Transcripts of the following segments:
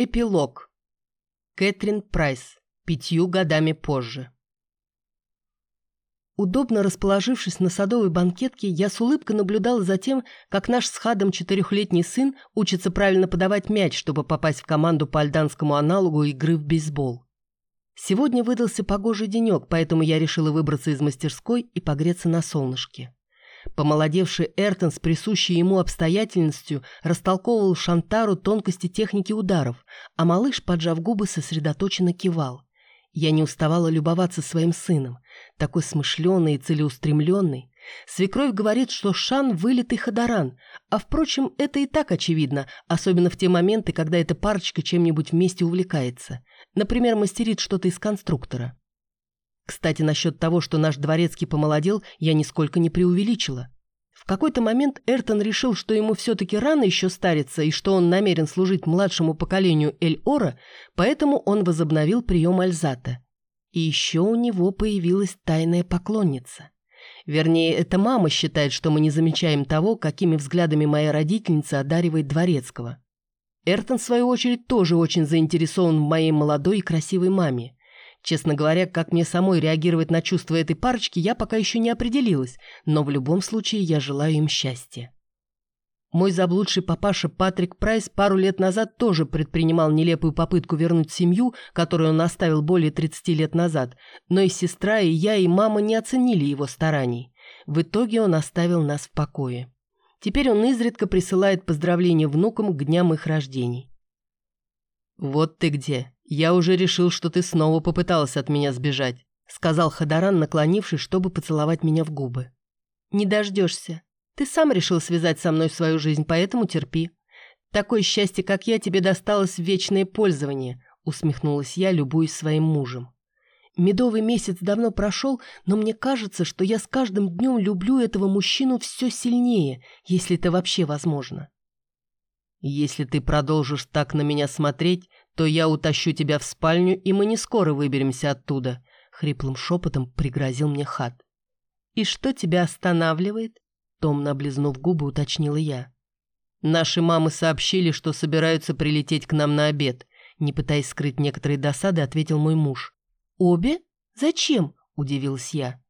Эпилог. Кэтрин Прайс. Пятью годами позже. Удобно расположившись на садовой банкетке, я с улыбкой наблюдала за тем, как наш с Хадом четырехлетний сын учится правильно подавать мяч, чтобы попасть в команду по альданскому аналогу игры в бейсбол. Сегодня выдался погожий денек, поэтому я решила выбраться из мастерской и погреться на солнышке. Помолодевший Эртон с присущей ему обстоятельностью растолковывал Шантару тонкости техники ударов, а малыш, поджав губы, сосредоточенно кивал. Я не уставала любоваться своим сыном, такой смышленый и целеустремленный. Свекровь говорит, что Шан – вылитый ходоран, а, впрочем, это и так очевидно, особенно в те моменты, когда эта парочка чем-нибудь вместе увлекается. Например, мастерит что-то из конструктора. Кстати, насчет того, что наш дворецкий помолодел, я нисколько не преувеличила. В какой-то момент Эртон решил, что ему все-таки рано еще стариться и что он намерен служить младшему поколению Эль-Ора, поэтому он возобновил прием Альзата. И еще у него появилась тайная поклонница. Вернее, это мама считает, что мы не замечаем того, какими взглядами моя родительница одаривает дворецкого. Эртон, в свою очередь, тоже очень заинтересован в моей молодой и красивой маме. Честно говоря, как мне самой реагировать на чувства этой парочки, я пока еще не определилась, но в любом случае я желаю им счастья. Мой заблудший папаша Патрик Прайс пару лет назад тоже предпринимал нелепую попытку вернуть семью, которую он оставил более 30 лет назад, но и сестра, и я, и мама не оценили его стараний. В итоге он оставил нас в покое. Теперь он изредка присылает поздравления внукам к дням их рождений. «Вот ты где!» «Я уже решил, что ты снова попыталась от меня сбежать», сказал Хадаран, наклонившись, чтобы поцеловать меня в губы. «Не дождешься. Ты сам решил связать со мной свою жизнь, поэтому терпи. Такое счастье, как я, тебе досталось в вечное пользование», усмехнулась я, любуясь своим мужем. Медовый месяц давно прошел, но мне кажется, что я с каждым днем люблю этого мужчину все сильнее, если это вообще возможно. «Если ты продолжишь так на меня смотреть, то я утащу тебя в спальню, и мы не скоро выберемся оттуда», — хриплым шепотом пригрозил мне Хат. «И что тебя останавливает?» — томно облизнув губы, уточнила я. «Наши мамы сообщили, что собираются прилететь к нам на обед», — не пытаясь скрыть некоторые досады, ответил мой муж. «Обе? Зачем?» — удивилась я.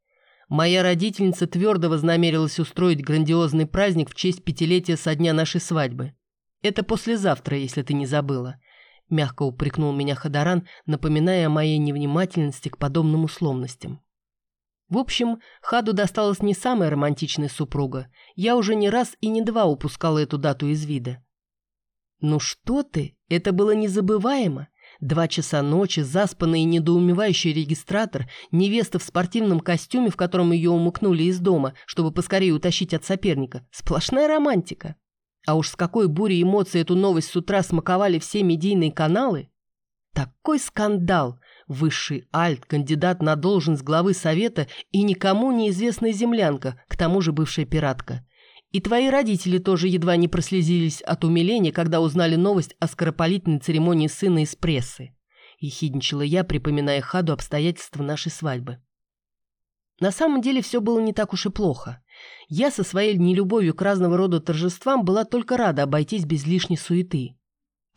Моя родительница твердо вознамерилась устроить грандиозный праздник в честь пятилетия со дня нашей свадьбы. Это послезавтра, если ты не забыла. — мягко упрекнул меня Ходоран, напоминая о моей невнимательности к подобным условностям. В общем, Хаду досталась не самая романтичная супруга. Я уже не раз и не два упускала эту дату из вида. «Ну что ты? Это было незабываемо!» Два часа ночи, заспанный и недоумевающий регистратор, невеста в спортивном костюме, в котором ее умыкнули из дома, чтобы поскорее утащить от соперника. Сплошная романтика. А уж с какой бурей эмоций эту новость с утра смаковали все медийные каналы. Такой скандал! Высший альт, кандидат на должность главы совета и никому неизвестная землянка, к тому же бывшая пиратка. И твои родители тоже едва не прослезились от умиления, когда узнали новость о скоропалительной церемонии сына из прессы. Ехидничала я, припоминая Хаду обстоятельства нашей свадьбы. На самом деле все было не так уж и плохо. Я со своей нелюбовью к разного рода торжествам была только рада обойтись без лишней суеты.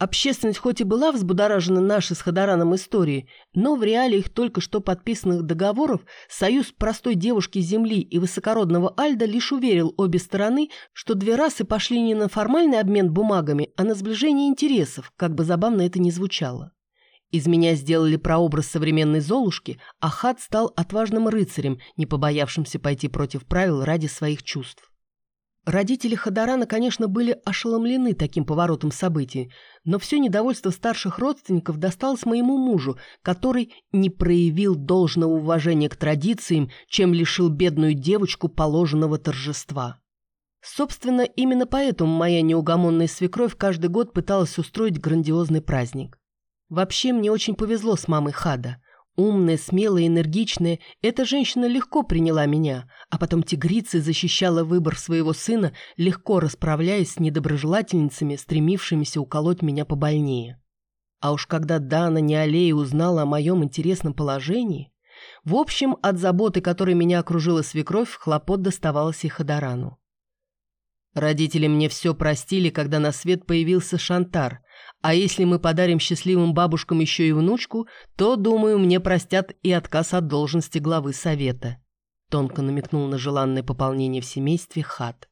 Общественность хоть и была взбудоражена нашей с Ходораном историей, но в реалиях только что подписанных договоров союз простой девушки Земли и высокородного Альда лишь уверил обе стороны, что две расы пошли не на формальный обмен бумагами, а на сближение интересов, как бы забавно это ни звучало. Из меня сделали прообраз современной Золушки, а Хат стал отважным рыцарем, не побоявшимся пойти против правил ради своих чувств. Родители Ходорана, конечно, были ошеломлены таким поворотом событий, но все недовольство старших родственников досталось моему мужу, который не проявил должного уважения к традициям, чем лишил бедную девочку положенного торжества. Собственно, именно поэтому моя неугомонная свекровь каждый год пыталась устроить грандиозный праздник. Вообще мне очень повезло с мамой Хада. Умная, смелая, энергичная, эта женщина легко приняла меня, а потом тигрица защищала выбор своего сына, легко расправляясь с недоброжелательницами, стремившимися уколоть меня побольнее. А уж когда Дана Неалея узнала о моем интересном положении... В общем, от заботы, которой меня окружила свекровь, хлопот доставалось и Ходорану. Родители мне все простили, когда на свет появился Шантар, А если мы подарим счастливым бабушкам еще и внучку, то, думаю, мне простят и отказ от должности главы совета. Тонко намекнул на желанное пополнение в семействе хат.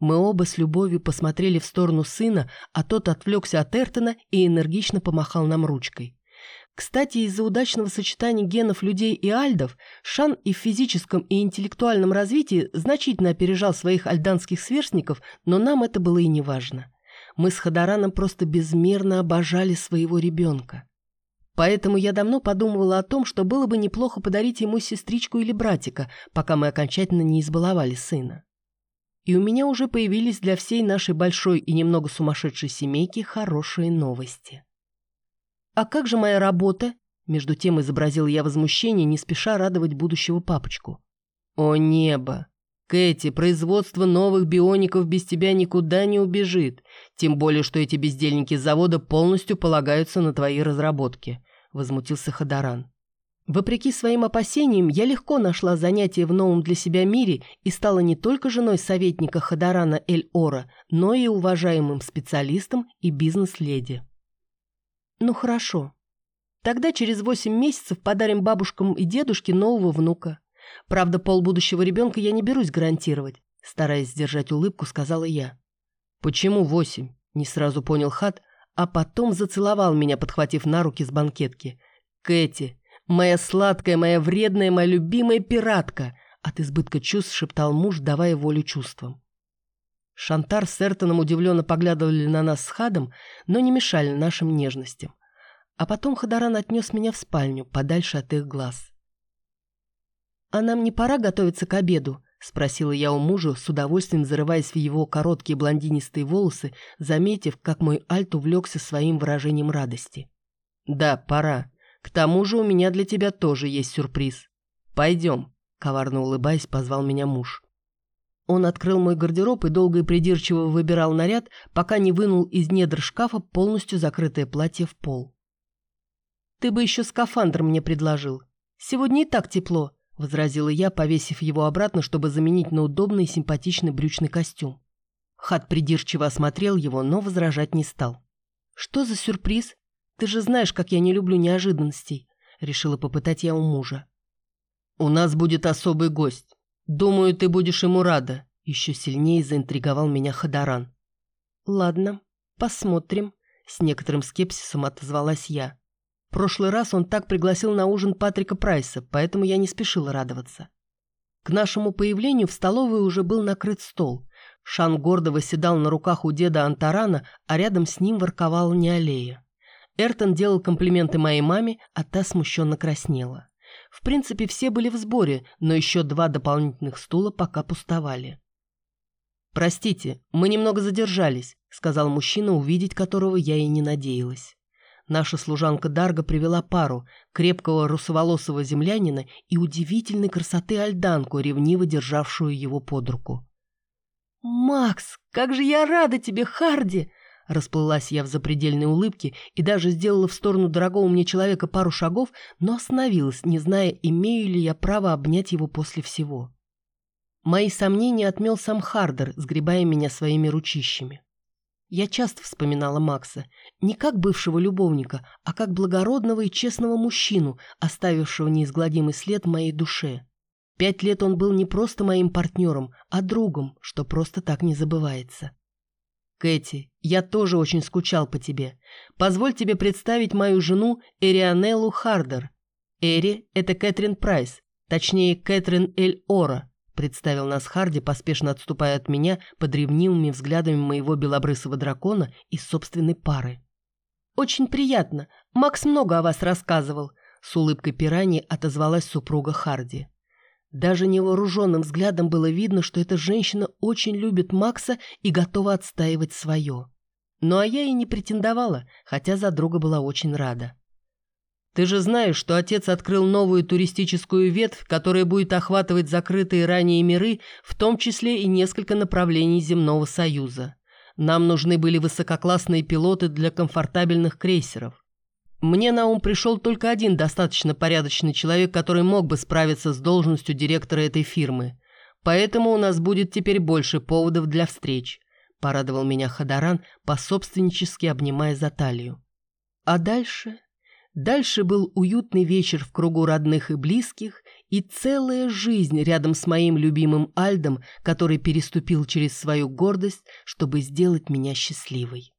Мы оба с любовью посмотрели в сторону сына, а тот отвлекся от Эртона и энергично помахал нам ручкой. Кстати, из-за удачного сочетания генов людей и альдов, Шан и в физическом и интеллектуальном развитии значительно опережал своих альданских сверстников, но нам это было и не важно. Мы с Хадараном просто безмерно обожали своего ребенка. Поэтому я давно подумывала о том, что было бы неплохо подарить ему сестричку или братика, пока мы окончательно не избаловали сына. И у меня уже появились для всей нашей большой и немного сумасшедшей семейки хорошие новости. «А как же моя работа?» Между тем изобразил я возмущение, не спеша радовать будущего папочку. «О небо! Кэти, производство новых биоников без тебя никуда не убежит, тем более, что эти бездельники завода полностью полагаются на твои разработки», — возмутился Хадаран. Вопреки своим опасениям, я легко нашла занятие в новом для себя мире и стала не только женой советника Хадарана Эль-Ора, но и уважаемым специалистом и бизнес-леди. Ну хорошо. Тогда через восемь месяцев подарим бабушкам и дедушке нового внука. Правда, пол будущего ребенка я не берусь гарантировать, стараясь сдержать улыбку, сказала я. Почему восемь? Не сразу понял Хат, а потом зацеловал меня, подхватив на руки с банкетки. Кэти, «Моя сладкая, моя вредная, моя любимая пиратка!» От избытка чувств шептал муж, давая волю чувствам. Шантар с Эртоном удивленно поглядывали на нас с Хадом, но не мешали нашим нежностям. А потом Хадаран отнес меня в спальню, подальше от их глаз. «А нам не пора готовиться к обеду?» — спросила я у мужа, с удовольствием зарываясь в его короткие блондинистые волосы, заметив, как мой альт увлекся своим выражением радости. «Да, пора», к тому же у меня для тебя тоже есть сюрприз. Пойдем», — коварно улыбаясь, позвал меня муж. Он открыл мой гардероб и долго и придирчиво выбирал наряд, пока не вынул из недр шкафа полностью закрытое платье в пол. «Ты бы еще скафандр мне предложил. Сегодня и так тепло», — возразила я, повесив его обратно, чтобы заменить на удобный и симпатичный брючный костюм. Хат придирчиво осмотрел его, но возражать не стал. «Что за сюрприз?» Ты же знаешь, как я не люблю неожиданностей», — решила попытать я у мужа. «У нас будет особый гость. Думаю, ты будешь ему рада», — еще сильнее заинтриговал меня Хадаран. «Ладно, посмотрим», — с некоторым скепсисом отозвалась я. Прошлый раз он так пригласил на ужин Патрика Прайса, поэтому я не спешила радоваться. К нашему появлению в столовой уже был накрыт стол. Шан гордо восседал на руках у деда Антарана, а рядом с ним ворковала Неалея. Эртон делал комплименты моей маме, а та смущенно краснела. В принципе, все были в сборе, но еще два дополнительных стула пока пустовали. «Простите, мы немного задержались», — сказал мужчина, увидеть которого я и не надеялась. Наша служанка Дарга привела пару, крепкого русоволосого землянина и удивительной красоты альданку, ревниво державшую его под руку. «Макс, как же я рада тебе, Харди!» Расплылась я в запредельной улыбке и даже сделала в сторону дорогого мне человека пару шагов, но остановилась, не зная, имею ли я право обнять его после всего. Мои сомнения отмел сам Хардер, сгребая меня своими ручищами. Я часто вспоминала Макса, не как бывшего любовника, а как благородного и честного мужчину, оставившего неизгладимый след в моей душе. Пять лет он был не просто моим партнером, а другом, что просто так не забывается. Кэти, я тоже очень скучал по тебе. Позволь тебе представить мою жену Эрианеллу Хардер. Эри – это Кэтрин Прайс, точнее, Кэтрин Эль Ора, представил нас Харди, поспешно отступая от меня под ревнивыми взглядами моего белобрысого дракона и собственной пары. «Очень приятно. Макс много о вас рассказывал», – с улыбкой пираньи отозвалась супруга Харди. Даже невооруженным взглядом было видно, что эта женщина очень любит Макса и готова отстаивать свое. Ну а я и не претендовала, хотя за друга была очень рада. «Ты же знаешь, что отец открыл новую туристическую ветвь, которая будет охватывать закрытые ранее миры, в том числе и несколько направлений Земного Союза. Нам нужны были высококлассные пилоты для комфортабельных крейсеров. Мне на ум пришел только один достаточно порядочный человек, который мог бы справиться с должностью директора этой фирмы. Поэтому у нас будет теперь больше поводов для встреч. — порадовал меня Ходоран, пособственнически обнимая за талию. А дальше? Дальше был уютный вечер в кругу родных и близких и целая жизнь рядом с моим любимым Альдом, который переступил через свою гордость, чтобы сделать меня счастливой.